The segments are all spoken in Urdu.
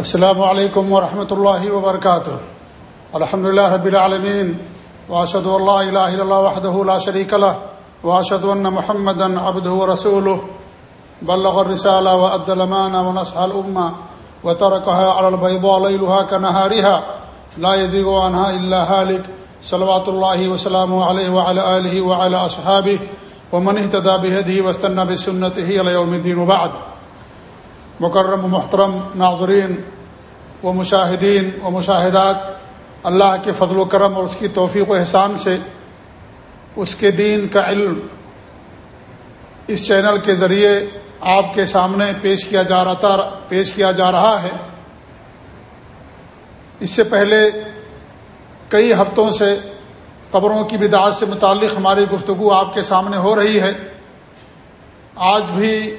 السلام علیکم ورحمۃ اللہ وبرکاتہ۔ الحمد لله رب العالمين واشهد ان لا اله الا الله وحده لا شريك له واشهد ان محمدا عبده ورسوله بلغ الرساله وادى الامانه ونصح الامه وتركها على البيضاء ليلها كنهارها لا يزيغ عنها الا هالك صلوات الله وسلامه عليه وعلى اله وعلى اصحابه ومن اهتدى بهديه واستنى بسنته الى يوم الدين وبعد مکرم، محترم، ناظرین و مشاہدین و مشاہدات، اللہ کے فضل و کرم اور اس کی توفیق و احسان سے اس کے دین کا علم اس چینل کے ذریعے آپ کے سامنے پیش کیا جا رہا تھا، پیش کیا جا رہا ہے۔ اس سے پہلے کئی ہفتوں سے قبروں کی بدعات سے متعلق ہماری گفتگو آپ کے سامنے ہو رہی ہے۔ آج بھی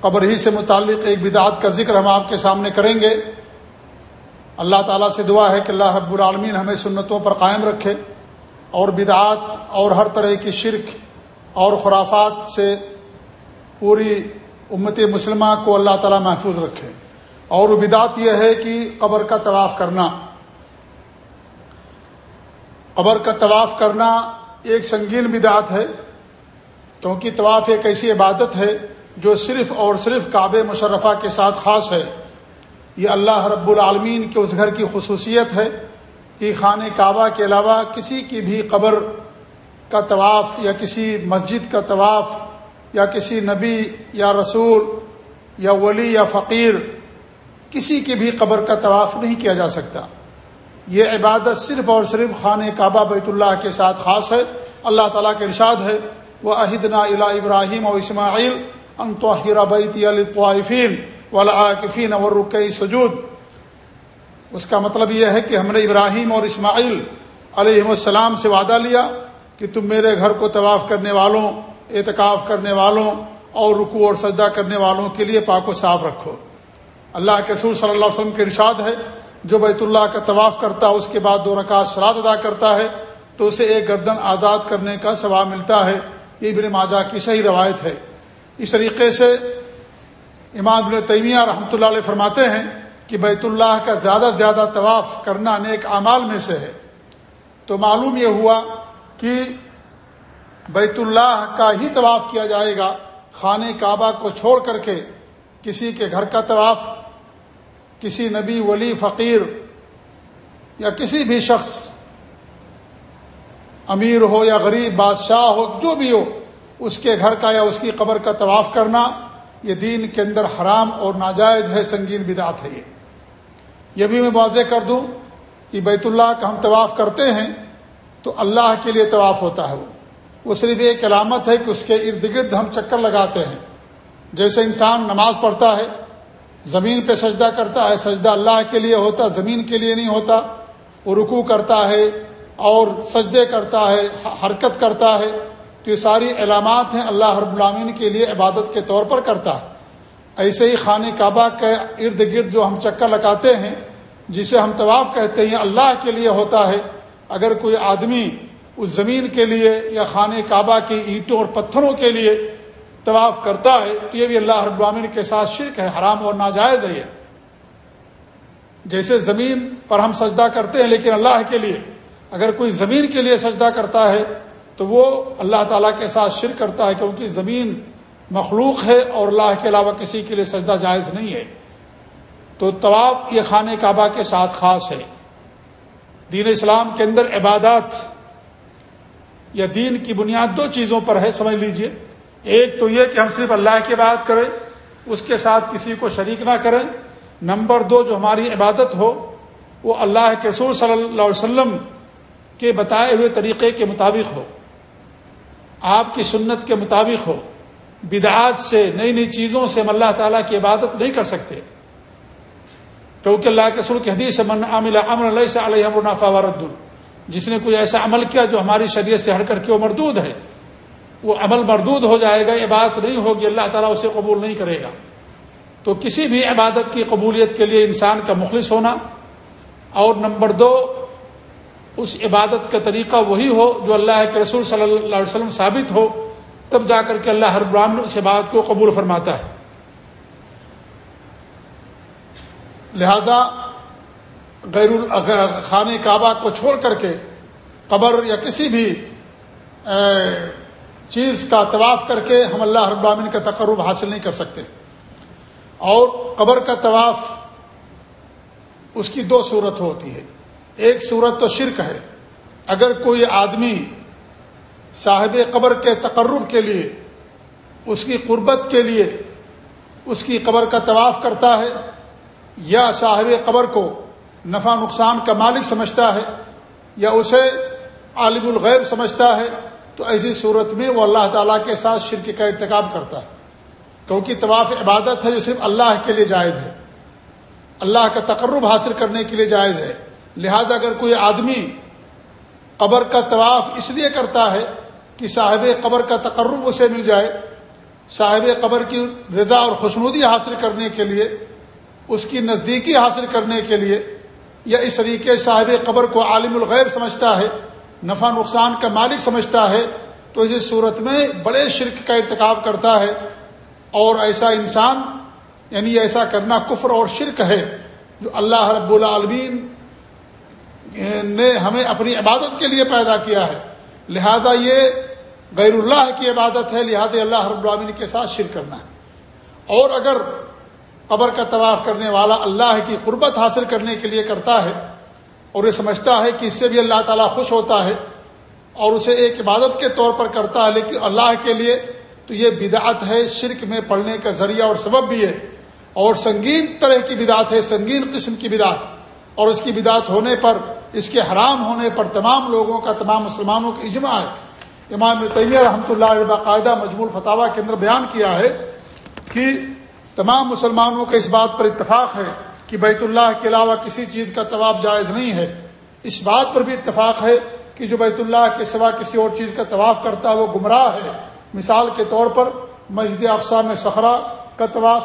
قبر ہی سے متعلق ایک بدعات کا ذکر ہم آپ کے سامنے کریں گے۔ اللہ تعالیٰ سے دعا ہے کہ اللہ رب العالمین ہمیں سنتوں پر قائم رکھے اور بدعات اور ہر طرح کی شرک اور خرافات سے پوری امت مسلمہ کو اللہ تعالیٰ محفوظ رکھے۔ اور بدعت یہ ہے کہ قبر کا طواف کرنا۔ قبر کا طواف کرنا ایک سنگین بدعت ہے، کیونکہ طواف ایک ایسی عبادت ہے جو صرف اور صرف کعب مشرفہ کے ساتھ خاص ہے، یہ اللہ رب العالمین کے اس گھر کی خصوصیت ہے کہ خانہ کعبہ کے علاوہ کسی کی بھی قبر کا طواف یا کسی مسجد کا طواف یا کسی نبی یا رسول یا ولی یا فقیر کسی کی بھی قبر کا طواف نہیں کیا جا سکتا۔ یہ عبادت صرف اور صرف خانہ کعبہ بیت اللہ کے ساتھ خاص ہے۔ اللہ تعالیٰ کے ارشاد ہے وہ عہدنا الا ابراہیم و اسماعیل ان انتحرا بیتی الطوائفین ولاقفین اور سجود۔ اس کا مطلب یہ ہے کہ ہم نے ابراہیم اور اسماعیل علیہ السلام سے وعدہ لیا کہ تم میرے گھر کو طواف کرنے والوں، اعتکاف کرنے والوں اور رکو اور سجدہ کرنے والوں کے لیے پاک و صاف رکھو۔ اللہ کے رسول صلی اللہ علیہ وسلم کے ارشاد ہے، جو بیت اللہ کا طواف کرتا ہے، اس کے بعد دو رکعت شراد ادا کرتا ہے، تو اسے ایک گردن آزاد کرنے کا ثواب ملتا ہے۔ یہ ابن ماجہ کی صحیح روایت ہے۔ اس طریقے سے امام ابن تیمیہ رحمۃ اللہ علیہ فرماتے ہیں کہ بیت اللہ کا زیادہ سے زیادہ طواف کرنا نیک اعمال میں سے ہے۔ تو معلوم یہ ہوا کہ بیت اللہ کا ہی طواف کیا جائے گا۔ خانہ کعبہ کو چھوڑ کر کے کسی کے گھر کا طواف، کسی نبی، ولی، فقیر یا کسی بھی شخص، امیر ہو یا غریب، بادشاہ ہو، جو بھی ہو اس کے گھر کا یا اس کی قبر کا طواف کرنا یہ دین کے اندر حرام اور ناجائز ہے، سنگین بدعت ہے یہ۔ یہ بھی میں واضح کر دوں کہ بیت اللہ کا ہم طواف کرتے ہیں تو اللہ کے لیے طواف ہوتا ہے وہ۔ وہ صرف ایک علامت ہے کہ اس کے ارد گرد ہم چکر لگاتے ہیں۔ جیسے انسان نماز پڑھتا ہے، زمین پہ سجدہ کرتا ہے، سجدہ اللہ کے لیے ہوتا، زمین کے لیے نہیں ہوتا، وہ رکو کرتا ہے اور سجدے کرتا ہے، حرکت کرتا ہے۔ تو یہ ساری علامات ہیں اللہ رب العامین کے لیے عبادت کے طور پر کرتا ہے۔ ایسے ہی خانہ کعبہ کے ارد گرد جو ہم چکر لگاتے ہیں، جسے ہم طواف کہتے ہیں، اللہ کے لیے ہوتا ہے۔ اگر کوئی آدمی اس زمین کے لیے یا خانہ کعبہ کی اینٹوں اور پتھروں کے لیے طواف کرتا ہے، تو یہ بھی اللہ رب العامین کے ساتھ شرک ہے، حرام اور ناجائز ہے یہ۔ جیسے زمین پر ہم سجدہ کرتے ہیں، لیکن اللہ کے لیے۔ اگر کوئی زمین کے لیے سجدہ کرتا ہے تو وہ اللہ تعالیٰ کے ساتھ شرک کرتا ہے کیونکہ زمین مخلوق ہے اور اللہ کے علاوہ کسی کے لیے سجدہ جائز نہیں ہے۔ تو طواف یہ خانہ کعبہ کے ساتھ خاص ہے۔ دین اسلام کے اندر عبادات یا دین کی بنیاد دو چیزوں پر ہے، سمجھ لیجیے۔ ایک تو یہ کہ ہم صرف اللہ کی بات کریں، اس کے ساتھ کسی کو شریک نہ کریں۔ نمبر دو جو ہماری عبادت ہو، وہ اللہ کے رسول صلی اللہ علیہ وسلم کے بتائے ہوئے طریقے کے مطابق ہو۔ آپ کی سنت کے مطابق ہو، بدعات سے، نئی نئی چیزوں سے ہم اللہ تعالیٰ کی عبادت نہیں کر سکتے۔ کیونکہ اللہ کے رسول کی حدیث من عامل امر علیہ سے علیہ منافع ورد جس نے کوئی ایسا عمل کیا جو ہماری شریعت سے ہٹ کر کے وہ مردود ہے، وہ عمل مردود ہو جائے گا، عبادت نہیں ہوگی، اللہ تعالیٰ اسے قبول نہیں کرے گا۔ تو کسی بھی عبادت کی قبولیت کے لیے انسان کا مخلص ہونا۔ اور نمبر دو اس عبادت کا طریقہ وہی ہو جو اللہ کے رسول صلی اللہ علیہ وسلم ثابت ہو، تب جا کر کے اللہ ہر براہن اس عبادت کو قبول فرماتا ہے۔ لہذا غیر خانہ کعبہ کو چھوڑ کر کے قبر یا کسی بھی چیز کا طواف کر کے ہم اللہ رب العالمین کا تقرب حاصل نہیں کر سکتے۔ اور قبر کا طواف اس کی دو صورت ہوتی ہے ایک صورت تو شرک ہے۔ اگر کوئی آدمی صاحب قبر کے تقرب کے لیے، اس کی قربت کے لیے اس کی قبر کا طواف کرتا ہے یا صاحب قبر کو نفع نقصان کا مالک سمجھتا ہے یا اسے عالم الغیب سمجھتا ہے، تو ایسی صورت میں وہ اللہ تعالیٰ کے ساتھ شرک کا ارتکاب کرتا ہے۔ کیونکہ طواف عبادت ہے جو صرف اللہ کے لیے جائز ہے۔ اللہ کا تقرب حاصل کرنے کے لیے جائز ہے۔ لہذا اگر کوئی آدمی قبر کا طواف اس لیے کرتا ہے کہ صاحب قبر کا تقرب اسے مل جائے، صاحب قبر کی رضا اور خوشنودی حاصل کرنے کے لیے، اس کی نزدیکی حاصل کرنے کے لیے، یا اس طریقے صاحب قبر کو عالم الغیب سمجھتا ہے، نفع نقصان کا مالک سمجھتا ہے، تو اس صورت میں بڑے شرک کا ارتکاب کرتا ہے۔ اور ایسا انسان یعنی ایسا کرنا کفر اور شرک ہے، جو اللہ رب العالمین نے ہمیں اپنی عبادت کے لیے پیدا کیا ہے۔ لہذا یہ غیر اللہ کی عبادت ہے، لہذا اللہ رب العالمین کے ساتھ شرک کرنا ہے۔ اور اگر قبر کا طواف کرنے والا اللہ کی قربت حاصل کرنے کے لیے کرتا ہے اور یہ سمجھتا ہے کہ اس سے بھی اللہ تعالیٰ خوش ہوتا ہے اور اسے ایک عبادت کے طور پر کرتا ہے، لیکن اللہ کے لیے تو یہ بدعت ہے، شرک میں پڑھنے کا ذریعہ اور سبب بھی ہے۔ اور سنگین طرح کی بدعت ہے، سنگین قسم کی بدعت۔ اور اس کی بدعت ہونے پر اس کے حرام ہونے پر تمام لوگوں کا، تمام مسلمانوں کا اجماع ہے۔ امام تیمیہ رحمۃ اللہ علیہ باقاعدہ مجمول فتح کے اندر بیان کیا ہے کہ تمام مسلمانوں کا اس بات پر اتفاق ہے کہ بیت اللہ کے علاوہ کسی چیز کا طواف جائز نہیں ہے۔ اس بات پر بھی اتفاق ہے کہ جو بیت اللہ کے سوا کسی اور چیز کا طواف کرتا ہے وہ گمراہ ہے۔ مثال کے طور پر مسجد اقسام صخرہ کا طواف،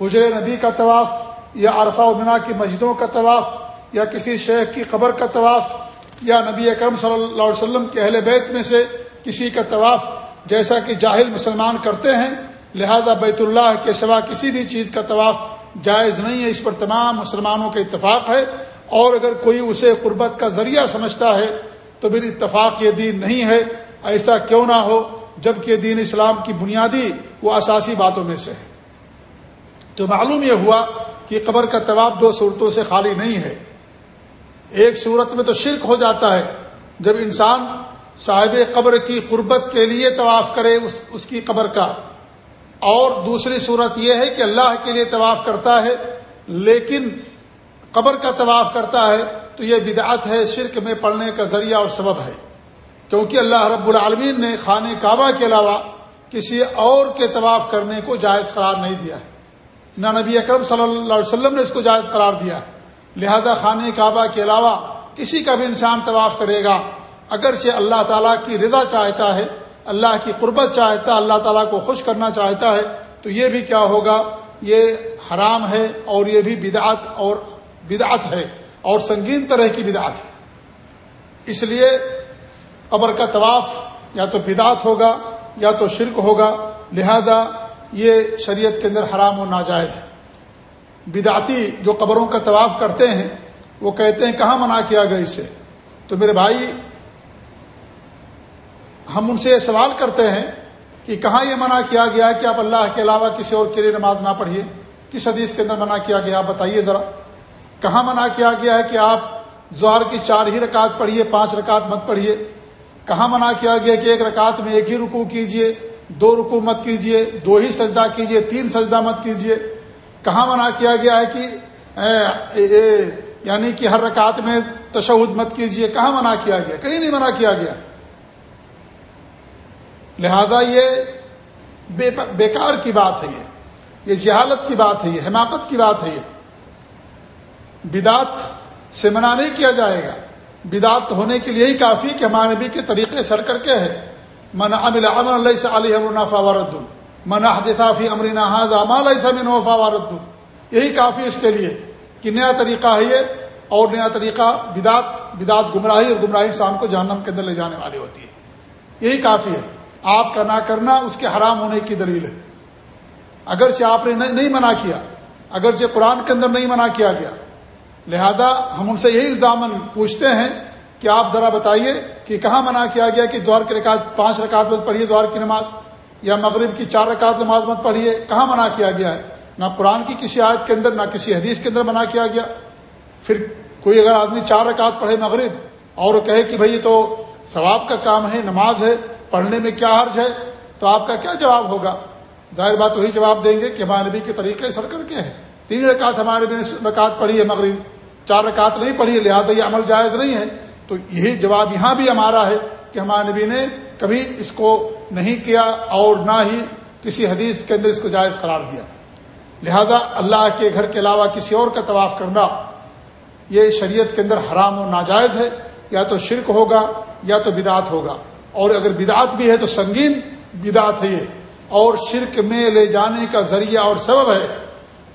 حجر نبی کا طواف یا عرفہ امنا کی مسجدوں کا طواف یا کسی شیخ کی قبر کا طواف، یا نبی اکرم صلی اللہ علیہ وسلم کے اہل بیت میں سے کسی کا طواف جیسا کہ جاہل مسلمان کرتے ہیں، لہذا بیت اللہ کے سوا کسی بھی چیز کا طواف جائز نہیں ہے۔ اس پر تمام مسلمانوں کا اتفاق ہے۔ اور اگر کوئی اسے قربت کا ذریعہ سمجھتا ہے تو پھر اتفاق یہ دین نہیں ہے۔ ایسا کیوں نہ ہو، جبکہ دین اسلام کی بنیادی وہ اساسی باتوں میں سے ہے۔ تو معلوم یہ ہوا کہ قبر کا طواف دو صورتوں سے خالی نہیں ہے۔ ایک صورت میں تو شرک ہو جاتا ہے۔ جب انسان صاحب قبر کی قربت کے لیے طواف کرے اس اس کی قبر کا۔ اور دوسری صورت یہ ہے کہ اللہ کے لیے طواف کرتا ہے، لیکن قبر کا طواف کرتا ہے تو یہ بدعت ہے، شرک میں پڑھنے کا ذریعہ اور سبب ہے۔ کیونکہ اللہ رب العالمین نے خانہ کعبہ کے علاوہ کسی اور کے طواف کرنے کو جائز قرار نہیں دیا۔ نہ نبی اکرم صلی اللہ علیہ وسلم نے اس کو جائز قرار دیا۔ ہے لہذا خانہ کعبہ کے علاوہ کسی کا بھی انسان طواف کرے گا۔ اگرچہ اللہ تعالیٰ کی رضا چاہتا ہے، اللہ کی قربت چاہتا ہے، اللہ تعالیٰ کو خوش کرنا چاہتا ہے، تو یہ بھی کیا ہوگا؟ یہ حرام ہے اور یہ بھی بدعت اور بدعت ہے اور سنگین طرح کی بدعت ہے۔ اس لیے قبر کا طواف یا تو بدعت ہوگا یا تو شرک ہوگا، لہذا یہ شریعت کے اندر حرام و ناجائز ہے۔ بدعتی جو قبروں کا طواف کرتے ہیں، وہ کہتے ہیں، کہاں منع کیا گیا اس سے تو میرے بھائی، ہم ان سے یہ سوال کرتے ہیں کہ کہاں یہ منع کیا گیا کہ آپ اللہ کے علاوہ کسی اور کے لیے نماز نہ پڑھیے؟ کس حدیث کے اندر منع کیا گیا؟ آپ بتائیے ذرا۔ کہاں منع کیا گیا ہے کہ آپ زہر کی چار ہی رکعت پڑھیے، پانچ رکعت مت پڑھیے؟ کہاں منع کیا گیا کہ ایک رکعت میں ایک ہی رکو کیجیے، دو رکو مت کیجیے، دو ہی سجدہ کیجیے، تین سجدہ مت کیجیے؟ کہاں منع کیا گیا ہے کہ یعنی کہ ہر رکعت میں تشہد مت کیجیے کہاں منع کیا گیا؟ کہیں نہیں منع کیا گیا۔ لہذا یہ بیکار کی بات ہے یہ۔ یہ جہالت کی بات ہے یہ، حماقت کی بات ہے یہ۔ بدات سے منع نہیں کیا جائے گا۔ بدات ہونے کے لیے ہی کافی کہ ہمارے نبی کے طریقے سر کر کے ہے۔ من عمل عمل اللہ سے علی منافع وارد من حدثافی امرین من وفا وارد یہی کافی اس کے لیے کہ نیا طریقہ ہے یہ اور نیا طریقہ بدات بدات گمراہی اور گمراہی انسان کو جہنم کے اندر لے جانے والی ہوتی ہے۔ یہی کافی ہے۔ آپ کا نہ کرنا اس کے حرام ہونے کی دلیل ہے۔ اگرچہ آپ نے نہیں منع کیا، اگرچہ قرآن کے اندر نہیں منع کیا گیا۔ لہذا ہم ان سے یہی الزام پوچھتے ہیں کہ آپ ذرا بتائیے کہ کہاں منع کیا گیا کہ دوار کی رکعت پانچ رکعت مت پڑھیے دوار کی نماز؟ یا مغرب کی چار رکعت نماز مت پڑھیے، کہاں منع کیا گیا ہے؟ نہ قرآن کی کسی آیت کے اندر، نہ کسی حدیث کے اندر منع کیا گیا۔ پھر کوئی اگر آدمی چار رکعت پڑھے مغرب اور کہے کہ بھائی یہ تو ثواب کا کام ہے، نماز ہے، پڑھنے میں کیا حرج ہے؟ تو آپ کا کیا جواب ہوگا؟ ظاہر بات وہی جواب دیں گے کہ ہمارے نبی کے طریقے سر کر کے ہیں۔ تین رکعت ہمارے نبی نے رکعت پڑھی ہے مغرب، چار رکعت نہیں پڑھی ہے، لہٰذا یہ عمل جائز نہیں ہے۔ تو یہی جواب یہاں بھی ہمارا ہے کہ ہمارے نبی نے کبھی اس کو نہیں کیا اور نہ ہی کسی حدیث کے اندر اس کو جائز قرار دیا۔ لہذا اللہ کے گھر کے علاوہ کسی اور کا طواف کرنا یہ شریعت کے اندر حرام و ناجائز ہے۔ یا تو شرک ہوگا یا تو بدعت ہوگا۔ اور اگر بدعت بھی ہے تو سنگین بدعت ہے یہ۔ اور شرک میں لے جانے کا ذریعہ اور سبب ہے۔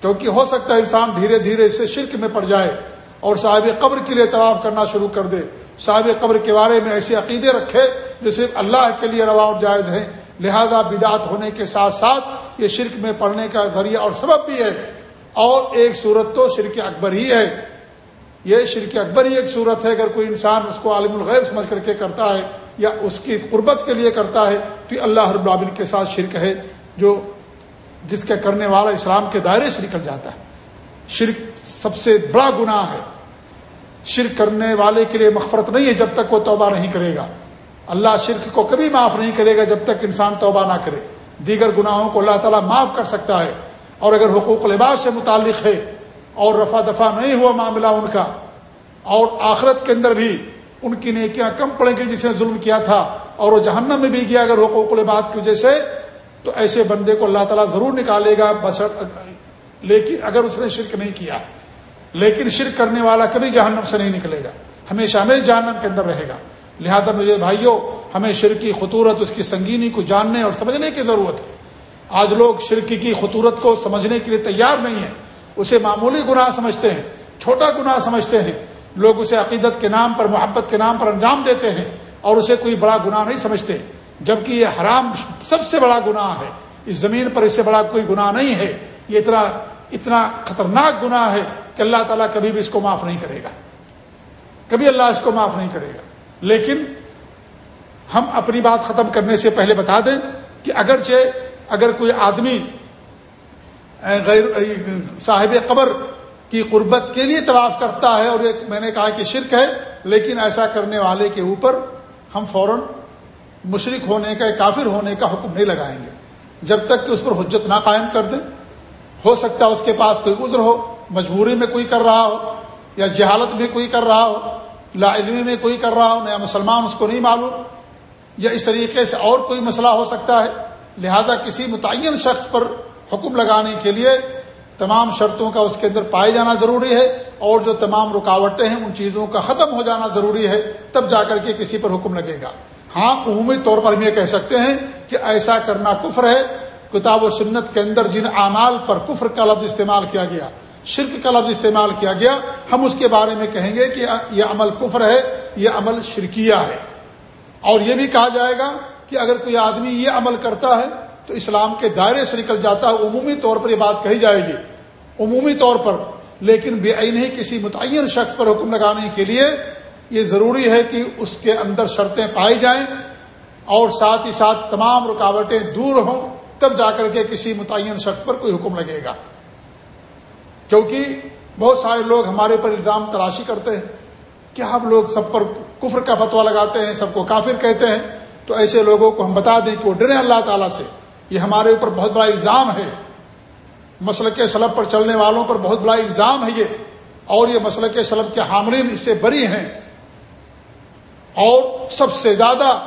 کیونکہ ہو سکتا ہے انسان دھیرے دھیرے اسے شرک میں پڑ جائے اور صاحب قبر کے لیے طواف کرنا شروع کر دے۔ صاحب قبر کے بارے میں ایسے عقیدے رکھے جو صرف اللہ کے لیے روا اور جائز ہیں۔ لہذا بدعت ہونے کے ساتھ ساتھ یہ شرک میں پڑھنے کا ذریعہ اور سبب بھی ہے۔ اور ایک صورت تو شرک اکبر ہی ہے۔ یہ شرک اکبر ہی ایک صورت ہے۔ اگر کوئی انسان اس کو عالم الغیب سمجھ کر کے کرتا ہے یا اس کی قربت کے لیے کرتا ہے تو یہ اللہ رب العالمین کے ساتھ شرک ہے، جو جس کے کرنے والا اسلام کے دائرے سے نکل جاتا ہے۔ شرک سب سے بڑا گناہ ہے۔ شرک کرنے والے کے لیے مغفرت نہیں ہے جب تک وہ توبہ نہیں کرے گا۔ اللہ شرک کو کبھی معاف نہیں کرے گا جب تک انسان توبہ نہ کرے۔ دیگر گناہوں کو اللہ تعالیٰ معاف کر سکتا ہے۔ اور اگر حقوق لباس سے متعلق ہے اور رفع دفع نہیں ہوا معاملہ ان کا، اور آخرت کے اندر بھی ان کی نیکیاں کم پڑیں گی جس نے ظلم کیا تھا، اور وہ جہنم میں بھی گیا اگر حقوق العباد کی وجہ سے، تو ایسے بندے کو اللہ تعالیٰ ضرور نکالے گا، بس لیکن اگر اس نے شرک نہیں کیا۔ لیکن شرک کرنے والا کبھی جہنم سے نہیں نکلے گا۔ ہمیشہ ہمیں جہنم کے اندر رہے گا۔ لہذا مجھے بھائیوں، ہمیں شرک کی خطورت، اس کی سنگینی کو جاننے اور سمجھنے کی ضرورت ہے۔ آج لوگ شرک کی خطورت کو سمجھنے کے لیے تیار نہیں ہیں۔ اسے معمولی گناہ سمجھتے ہیں، چھوٹا گناہ سمجھتے ہیں۔ لوگ اسے عقیدت کے نام پر، محبت کے نام پر انجام دیتے ہیں اور اسے کوئی بڑا گناہ نہیں سمجھتے۔ جبکہ یہ حرام سب سے بڑا گناہ ہے۔ اس زمین پر اس سے بڑا کوئی گناہ نہیں ہے۔ یہ اتنا اتنا خطرناک گناہ ہے۔ کہ اللہ تعالیٰ کبھی بھی اس کو معاف نہیں کرے گا۔ کبھی اللہ اس کو معاف نہیں کرے گا۔ لیکن ہم اپنی بات ختم کرنے سے پہلے بتا دیں کہ اگرچہ اگر کوئی آدمی غیر صاحب قبر کی قربت کے لیے طواف کرتا ہے اور ایک، میں نے کہا کہ شرک ہے، لیکن ایسا کرنے والے کے اوپر ہم فوراً مشرق ہونے کا، کافر ہونے کا حکم نہیں لگائیں گے۔ جب تک کہ اس پر حجت نہ قائم کر دیں، ہو سکتا ہے اس کے پاس کوئی عذر ہو۔ مجبوری میں کوئی کر رہا ہو، یا جہالت میں کوئی کر رہا ہو، لا علمی میں کوئی کر رہا ہو، نیا مسلمان اس کو نہیں معلوم، یا اس طریقے سے اور کوئی مسئلہ ہو سکتا ہے، لہذا کسی متعین شخص پر حکم لگانے کے لیے تمام شرطوں کا اس کے اندر پائے جانا ضروری ہے، اور جو تمام رکاوٹیں ہیں، ان چیزوں کا ختم ہو جانا ضروری ہے، تب جا کر کے کسی پر حکم لگے گا۔ ہاں عمومی طور پر ہم یہ کہہ سکتے ہیں کہ ایسا کرنا کفر ہے، کتاب و سنت کے اندر جن اعمال پر کفر کا لفظ استعمال کیا گیا شرک کا لفظ استعمال کیا گیا، ہم اس کے بارے میں کہیں گے کہ یہ عمل کفر ہے، یہ عمل شرکیہ ہے۔ اور یہ بھی کہا جائے گا کہ اگر کوئی آدمی یہ عمل کرتا ہے تو اسلام کے دائرے سے نکل جاتا ہے، عمومی طور پر یہ بات کہی جائے گی۔ عمومی طور پر، لیکن بے عین ہی کسی متعین شخص پر حکم لگانے کے لیے یہ ضروری ہے کہ اس کے اندر شرطیں پائی جائیں اور ساتھ ہی ساتھ تمام رکاوٹیں دور ہوں، تب جا کر کے کسی متعین شخص پر کوئی حکم لگے گا۔ کیونکہ بہت سارے لوگ ہمارے پر الزام تراشی کرتے ہیں کہ ہم لوگ سب پر کفر کا فتوا لگاتے ہیں، سب کو کافر کہتے ہیں۔ تو ایسے لوگوں کو ہم بتا دیں کہ وہ ڈرے اللہ تعالیٰ سے۔ یہ ہمارے اوپر بہت بڑا الزام ہے۔ مسلک کے سلب پر چلنے والوں پر بہت بڑا الزام ہے یہ۔ اور یہ مسلک کے سلب کے حاملین اس سے بری ہیں۔ اور سب سے زیادہ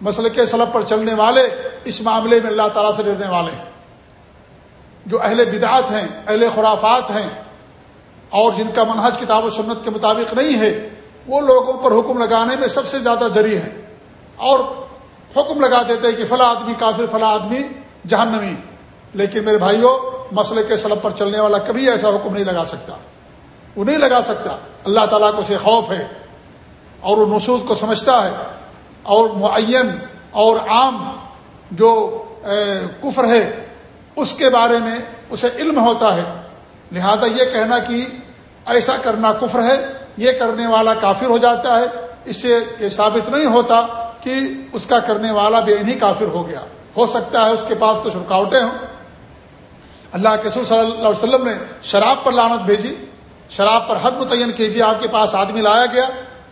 مسلک کے سلب پر چلنے والے اس معاملے میں اللہ تعالیٰ سے ڈرنے والے ہیں۔ جو اہل بدعات ہیں، اہل خرافات ہیں، اور جن کا منہج کتاب و سنت کے مطابق نہیں ہے، وہ لوگوں پر حکم لگانے میں سب سے زیادہ جری ہے اور حکم لگا دیتے کہ فلاں آدمی کافر، فلاں آدمی جہنمی۔ لیکن میرے بھائیوں مسئلے کے سلب پر چلنے والا کبھی ایسا حکم نہیں لگا سکتا۔ وہ نہیں لگا سکتا۔ اللہ تعالیٰ کو اسے خوف ہے، اور وہ نصوص کو سمجھتا ہے۔ اور معین اور عام جو کفر ہے اس کے بارے میں اسے علم ہوتا ہے۔ لہذا یہ کہنا کہ ایسا کرنا کفر ہے، یہ کرنے والا کافر ہو جاتا ہے۔ اس سے یہ ثابت نہیں ہوتا کہ اس کا کرنے والا بے انہیں کافر ہو گیا۔ ہو سکتا ہے اس کے پاس کچھ رکاوٹیں ہوں۔ اللہ کے رسول صلی اللہ علیہ وسلم نے شراب پر لانت بھیجی۔ شراب پر حد متعین کی گئی آپ کے پاس آدمی لایا گیا۔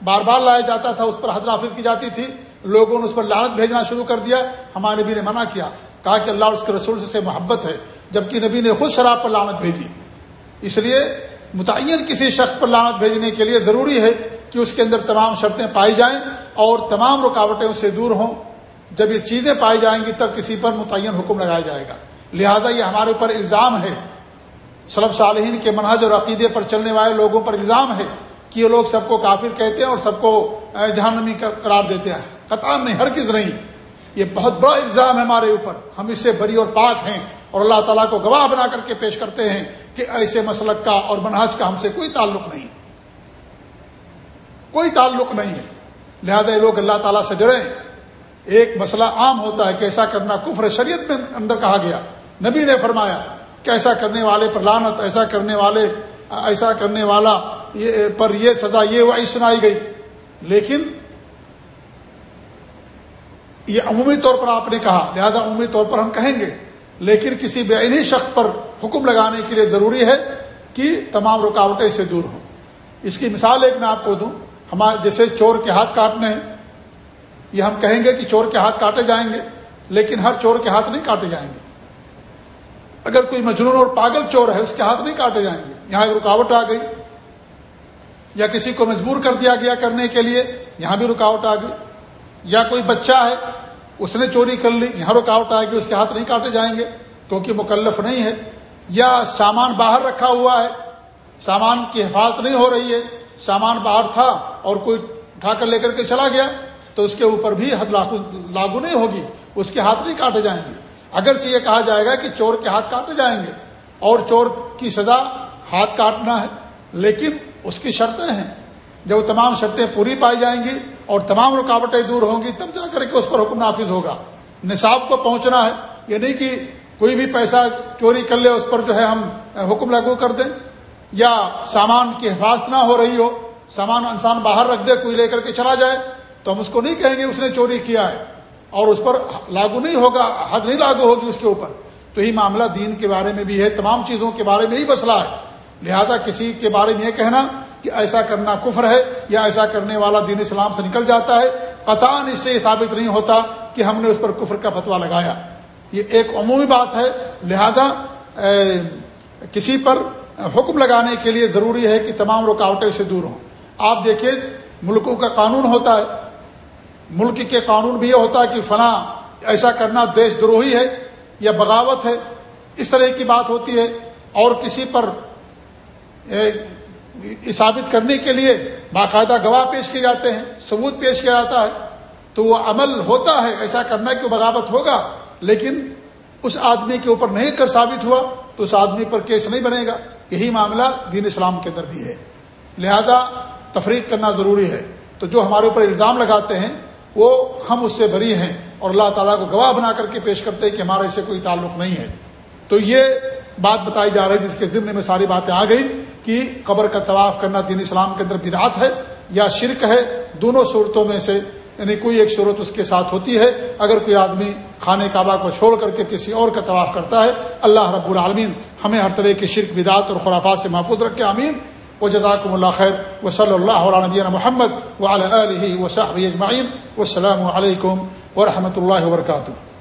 بار بار لایا جاتا تھا، اس پر حد نافذ کی جاتی تھی۔ لوگوں نے اس پر لانت بھیجنا شروع کر دیا۔ ہمارے نبی نے منع کیا۔ کہا کہ اللہ اور اس کے رسول سے محبت ہے، جبکہ نبی نے خود شراب پر لانت بھیجی۔ اس لیے متعین کسی شخص پر لانت بھیجنے کے لیے ضروری ہے کہ اس کے اندر تمام شرطیں پائی جائیں اور تمام رکاوٹیں اس سے دور ہوں۔ جب یہ چیزیں پائی جائیں گی تب کسی پر متعین حکم لگایا جائے گا۔ لہذا یہ ہمارے اوپر الزام ہے۔ سلب صالحین کے منہج اور عقیدے پر چلنے والے لوگوں پر الزام ہے کہ یہ لوگ سب کو کافر کہتے ہیں اور سب کو جہنمی قرار دیتے ہیں۔ قطار نہیں ہر کس نہیں۔ یہ بہت بڑا الزام ہے ہمارے اوپر۔ ہم اس سے بری اور پاک ہیں اور اللہ تعالیٰ کو گواہ بنا کر کے پیش کرتے ہیں کہ ایسے مسلک کا اور منہج کا ہم سے کوئی تعلق نہیں۔ کوئی تعلق نہیں ہے۔ لہذا یہ لوگ اللہ تعالیٰ سے جڑیں ایک مسئلہ عام ہوتا ہے کہ ایسا کرنا کفر شریعت میں اندر کہا گیا۔ نبی نے فرمایا کہ ایسا کرنے والے پر لانت ایسا کرنے والے، ایسا کرنے والا یہ پر یہ سزا، یہ سنائی گئی۔ لیکن یہ عمومی طور پر آپ نے کہا، لہذا عمومی طور پر ہم کہیں گے۔ لیکن کسی بے شخص پر حکم لگانے کے لیے ضروری ہے کہ تمام رکاوٹیں سے دور ہوں۔ اس کی مثال ایک میں آپ کو دوں۔ ہمارے جیسے چور کے ہاتھ کاٹنے ہیں۔ یہ ہم کہیں گے کہ چور کے ہاتھ کاٹے جائیں گے، لیکن ہر چور کے ہاتھ نہیں کاٹے جائیں گے۔ اگر کوئی مجنون اور پاگل چور ہے، اس کے ہاتھ نہیں کاٹے جائیں گے۔ یہاں ایک رکاوٹ آ گئی۔ یا کسی کو مجبور کر دیا گیا کرنے کے لیے، یہاں بھی رکاوٹ آ گئی۔ یا کوئی بچہ ہے، اس نے چوری کر لی، یہاں رکاوٹ آئے گی، اس کے ہاتھ نہیں کاٹے جائیں گے، کیونکہ مکلف نہیں ہے۔ یا سامان باہر رکھا ہوا ہے، سامان کی حفاظت نہیں ہو رہی ہے، سامان باہر تھا اور کوئی اٹھا کر لے کر کے چلا گیا، تو اس کے اوپر بھی حد لاگو نہیں ہوگی، اس کے ہاتھ نہیں کاٹے جائیں گے۔ اگرچہ یہ کہا جائے گا کہ چور کے ہاتھ کاٹے جائیں گے، اور چور کی سزا ہاتھ کاٹنا ہے، لیکن اس کی شرطیں ہیں۔ جب تمام شرطیں پوری پائی جائیں گی اور تمام رکاوٹیں دور ہوں گی، تب جا کر کے اس پر حکم نافذ ہوگا۔ نصاب کو پہنچنا ہے، یہ نہیں کہ کوئی بھی پیسہ چوری کر لے، اس پر جو ہے ہم حکم لاگو کر دیں۔ یا سامان کی حفاظت نہ ہو رہی ہو، سامان انسان باہر رکھ دے، کوئی لے کر کے چلا جائے، تو ہم اس کو نہیں کہیں گے اس نے چوری کیا ہے۔ اور اس پر لاگو نہیں ہوگا، حد نہیں لاگو ہوگی اس کے اوپر۔ تو یہی معاملہ دین کے بارے میں بھی ہے، تمام چیزوں کے بارے میں ہی مسئلہ ہے۔ لہذا کسی کے بارے میں یہ کہنا کہ ایسا کرنا کفر ہے یا ایسا کرنے والا دین اسلام سے نکل جاتا ہے قطان اس سے یہ ثابت نہیں ہوتا کہ ہم نے اس پر کفر کا فتوا لگایا۔ یہ ایک عمومی بات ہے، لہذا کسی پر حکم لگانے کے لیے ضروری ہے کہ تمام رکاوٹیں سے دور ہوں۔ آپ دیکھیں، ملکوں کا قانون ہوتا ہے۔ ملک کے قانون بھی یہ ہوتا ہے کہ فلاں، ایسا کرنا دیش دروہی ہے یا بغاوت ہے، اس طرح کی بات ہوتی ہے۔ اور کسی پر ثابت کرنے کے لیے باقاعدہ گواہ پیش کیے جاتے ہیں، ثبوت پیش کیا جاتا ہے۔ تو وہ عمل ہوتا ہے، ایسا کرنا کہ بغاوت ہوگا، لیکن اس آدمی کے اوپر نہیں کر ثابت ہوا تو اس آدمی پر کیس نہیں بنے گا۔ یہی معاملہ دین اسلام کے اندر بھی ہے۔ لہذا تفریق کرنا ضروری ہے۔ تو جو ہمارے اوپر الزام لگاتے ہیں، وہ ہم اس سے بری ہیں اور اللہ تعالیٰ کو گواہ بنا کر کے پیش کرتے ہیں کہ ہمارا اس سے کوئی تعلق نہیں ہے۔ تو یہ بات بتائی جا رہی ہے جس کے ذمے میں ساری باتیں آ گئی کہ قبر کا طواف کرنا دین اسلام کے اندر بدعت ہے یا شرک ہے، دونوں صورتوں میں سے یعنی کوئی ایک صورت اس کے ساتھ ہوتی ہے۔ اگر کوئی آدمی خانے کعبہ کو چھوڑ کر کے کسی اور کا طواف کرتا ہے، اللہ رب العالمین ہمیں ہر طرح کی شرک، بدعت اور خرافات سے محفوظ رکھے۔ امین و جزاکم اللہ خیر۔ و صلی اللہ علیہ نبی محمد و علیہ و صاحب اجمعین۔ و السلام علیکم و رحمۃ اللہ وبرکاتہ۔